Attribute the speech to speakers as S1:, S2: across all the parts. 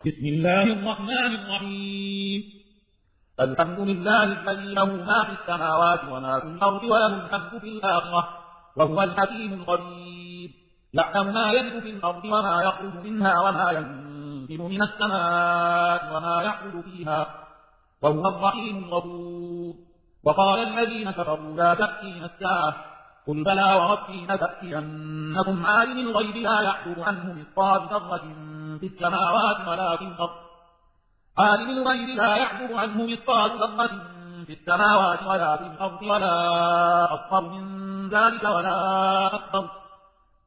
S1: بسم الله الرحمن الرحيم. الحمد لله الذي له ما في السماوات وما في الأرض وله الحمد في الآخرة وهو الحكيم الخبير. يعلم ما يجد في الأرض وما يخرج منها وما ينزل من السماء وما يحول فيها وهو الرحيم الغفور. وقال الذين كفروا لا تأتينا الساعة قل بلى وربي لتأتينكم عالم الغيب لا يحضر عنه مثقال ذرة في السماوات ولا في الأرض عالم الغيب لا يحضر عنه مثقال ذرة في السماوات ولا في الأرض ولا أصغر من ذلك ولا أكبر.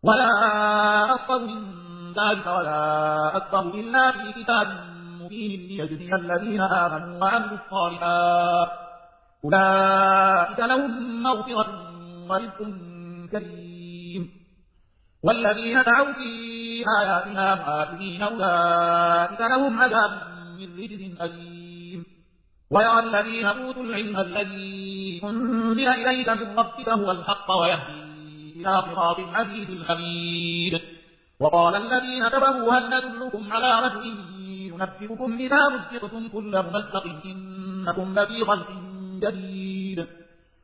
S1: ولا أصغر من ذلك ولا أكبر إلا في كتاب مبين ليجزي الذين آمنوا وعملوا الصالحات. أولئك لهم مغفرة ورزق كريم. والذين دعوا في آياتنا معاذين أولئك لهم عذاب من رجز أليم. ويرى الذين أوتوا العلم الذي أنزل إليك من ربك هو الحق ويهدي إلى صراط العزيز الحميد. وقال الذين كفروا هل ندلكم على رجل ينبئكم إذا مزقتم كل ممزق إنكم لفي خلق جديد.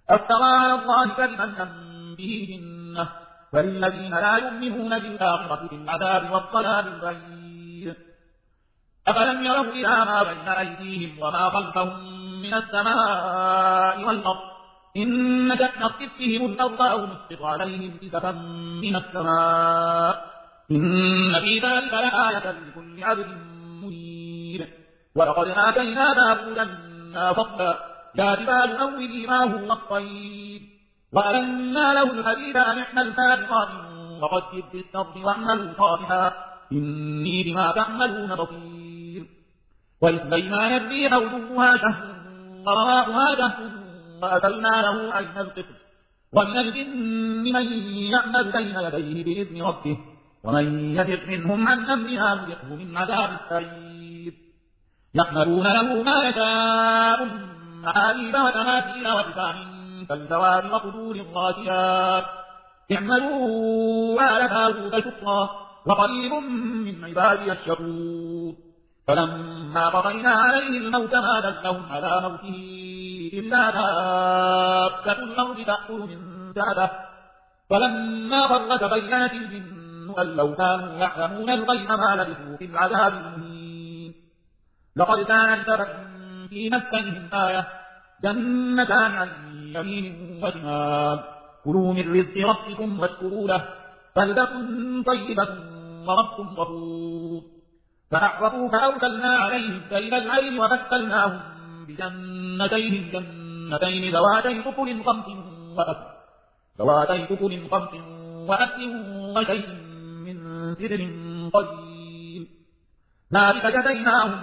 S1: أفترى على الله كذبا به جنة؟ فللذين لا يؤمنون بالآخرة بالعذاب والضلال البعيد. أفلم يروا إلى ما بين أيديهم وما خلفهم من السماء والأرض؟ إن نشأ نخسف بهم الأرض أو نسقط عليهم كسفا من السماء. إن في ذلك لآية لكل عبد منير ولقد آتينا داود منا فضلا يا جبال أولي ما هو الطير وألنا له الحديد أن احمل سابقات وقدر في السرد واعملوا صالحا إني بما تعملون بصير ولسليمان الريح غدوها شهر ورواحها شهر وأتينا له عين القطر ومن الجن من يعمل بين يديه بإذن ربه ومن يفر منهم عن أمرها نذقه من عذاب السعير يحملون له ما يشاء من محاريب وتماثيل وجفان كالجواب وقدور الراسيات اعملوا آل داود شكرا وقليل من عبادي الشكور. فلما قضينا عليه الموت ما دلهم على موته إلا دابة الموت تأكل من سعده. فلما فر تبينت الجن أن لو كانوا يعلمون الغيب ما لبثوا في العذاب المهين. لقد كان لسبب في مسكنهم آية. جنتان عن يمين وشمال كلوا من رزق ربكم واشكروا له بلدة طيبة ورب غفور. فأعرفوا فأرسلنا عليهم سيل العين وبدلناهم بجنتين جنتين ذواتي كفل خمس وأكل. ذواتي خمس وأكل وشيء من سدر قليل. ذلك جزيناهم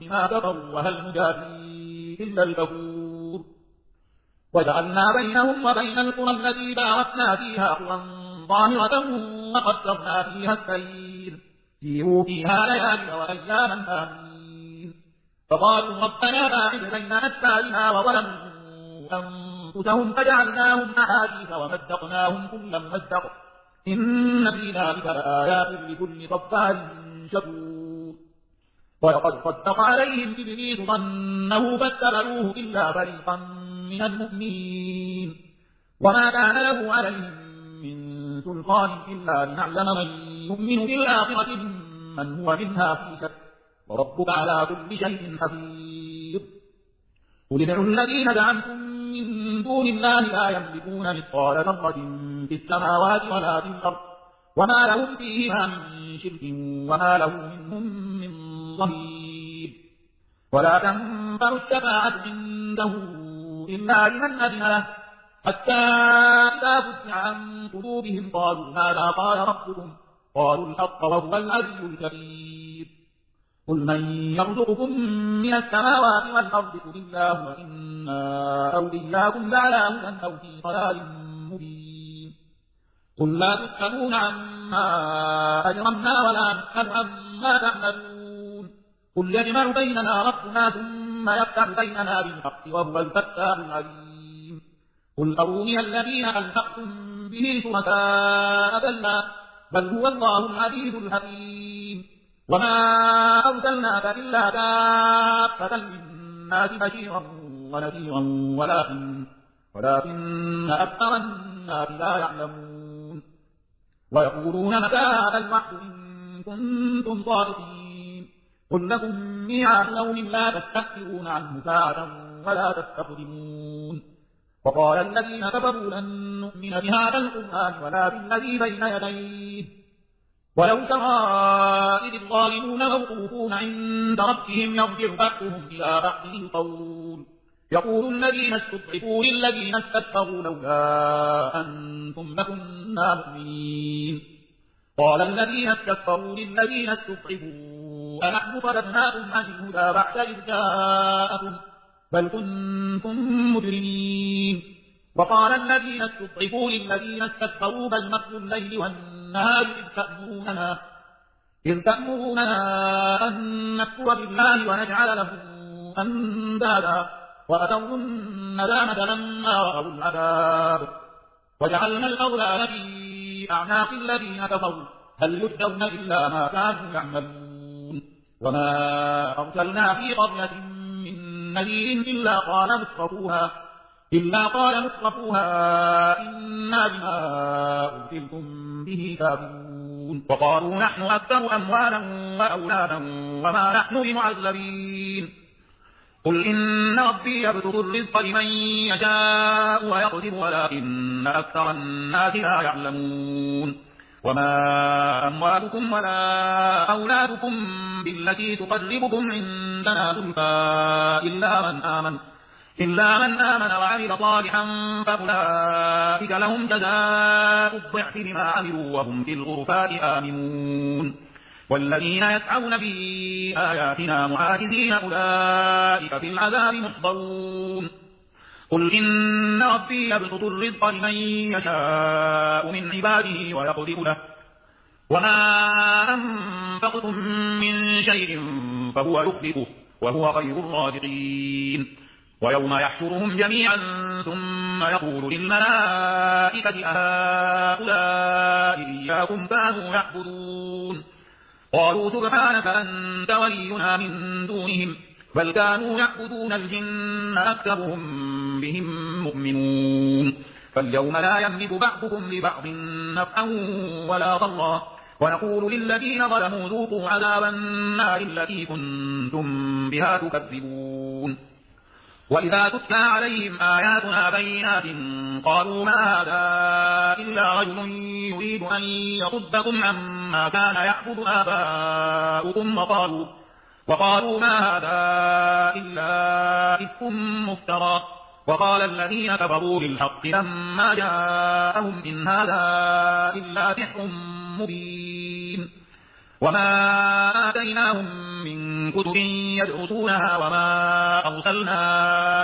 S1: بما كفروا وهل نجازي إلا الكفور. وجعلنا بينهم وبين القرى التي باركنا فيها قرى ظاهرة وقدرنا فيها السير. سيروا فيها ليالي وأياما آمين. فقالوا ربنا باعد بين أسفارنا وظلموا أنفسهم فجعلناهم أحاديث ومزقناهم كل ممزق إن في ذلك لآيات لكل صفار شكور. ولقد صدق عليهم إبليس ظنه فاتبعوه إلا فريقا من المؤمنين. وما كان له عليهم من سلطان إلا لنعلم من يؤمن بالآخرة من هو منها في شك وربك على كل شيء حفيظ. قل ادعوا الذين زعمتم من دون الله لا يملكون مثقال ذرة في السماوات ولا في الأرض وما لهم فيهما من شرك وما له منهم من ظهير. ولا تنفع الشفاعة عنده لمن أذن له. حتى إذا فتح عن قلوبهم قالوا ماذا قال ربكم. قالوا الحق وهو العزيز الكبير. قل من يرزقكم من السماوات والأرض قل الله وإنا أو إياكم لعلى هدى أو في ضلال مبين. قل لا تسألون عما أجرمنا ولا نسأل عما تعملون. قل يجمع بيننا ربنا ثم ثم يفتح بيننا بالحق وهو الفتاح العليم. قل أروني الذين ألحقتم به شركاء بل بل هو الله العزيز الحكيم. وما أرسلناك إلا كافة للناس بشيرا ونذيرا ولكن ولكن أكثر الناس لا يعلمون. ويقولون متى هذا الوحد إن كنتم صادقين؟ قل لكم ميعاد يوم لا تستكبرون عنه ساعة ولا تستقدمون. وقال الذين كفروا لن نؤمن بهذا القرآن ولا بالذي بين يديه. ولو ترى إذ الظالمون موقوفون عند ربهم يرجع بعضهم إلى بعض القول. يقول الذين استضعفوا للذين استكبروا لولا أنتم لكنا مؤمنين. قال الذين استكبروا للذين استضعفوا أنحن صددناكم عن الهدى بعد إذ جاءكم بل كنتم مجرمين. وقال الذين استضعفوا للذين استكبروا بل مكر الليل والنهار إذ تأمروننا إذ تأمروننا أن نكفر بالله ونجعل له أندادا وأتوا الندامة لما رأوا العذاب. وجعلنا الأغلال في أعناق الذين كفروا هل يجزون إلا ما كانوا يعملون. وما أرسلنا في قرية من نذير إلا قال مترفوها إلا قال مترفوها إنا بما أرسلتم به كافرون وقالوا نحن أكثر أموالا وأولادا وما نحن بمعذبين. قل إن ربي يبسط الرزق لمن يشاء ويقدر ولكن أكثر الناس لا يعلمون. وما أموالكم ولا أولادكم بالتي تقربكم عندنا ذلفا إلا من آمن إلا من آمن وعمل صالحا فأولئك لهم جزاء الضعف بما عملوا وهم في الغرفات آمنون. والذين يسعون في آياتنا معاجزين أولئك في العذاب محضرون. قل إن ربي يبسط الرزق لمن يشاء من عباده ويقدر له. وما أنفقتم من شيء فهو يخلفه وهو خير الرازقين. ويوم يحشرهم جميعا ثم يقول للملائكة أهؤلاء إياكم كانوا يعبدون. قالوا سبحانك أنت ولينا من دونهم. بل كانوا يعبدون الجن أكثرهم بهم مؤمنون. فاليوم لا يملك بعضكم لبعض نفعا ولا ضرا. ونقول للذين ظلموا ذوقوا عذاب النار التي كنتم بها تكذبون. وإذا تتلى عليهم آياتنا بينات قالوا ما هذا إلا رجل يريد أن يصدكم عما كان يعبد آباؤكم وقالوا, وقالوا ما هذا إلا إفك مفترى. وقال الذين كفروا للحق لما جاءهم إن هذا إلا سحر مبين. وما آتيناهم من كتب يدرسونها وما أرسلنا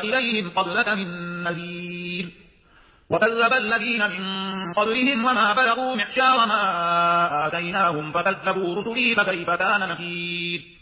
S1: إليهم قبلك من نذير. وكذب الذين من قبلهم وما بلغوا معشار ما آتيناهم فكذبوا رسلي فكيف كان نكير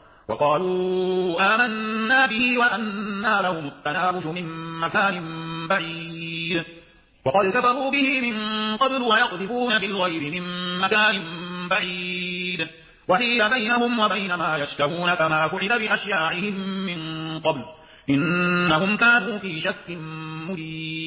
S1: وقالوا آمنا به وأنا لهم التنابش من مكان بعيد. وقد كفروا به من قبل ويقذفون بالغير من مكان بعيد. وهي بينهم وبين ما يشتهون كما فعل بأشياعهم من قبل. إنهم كانوا في شك مريد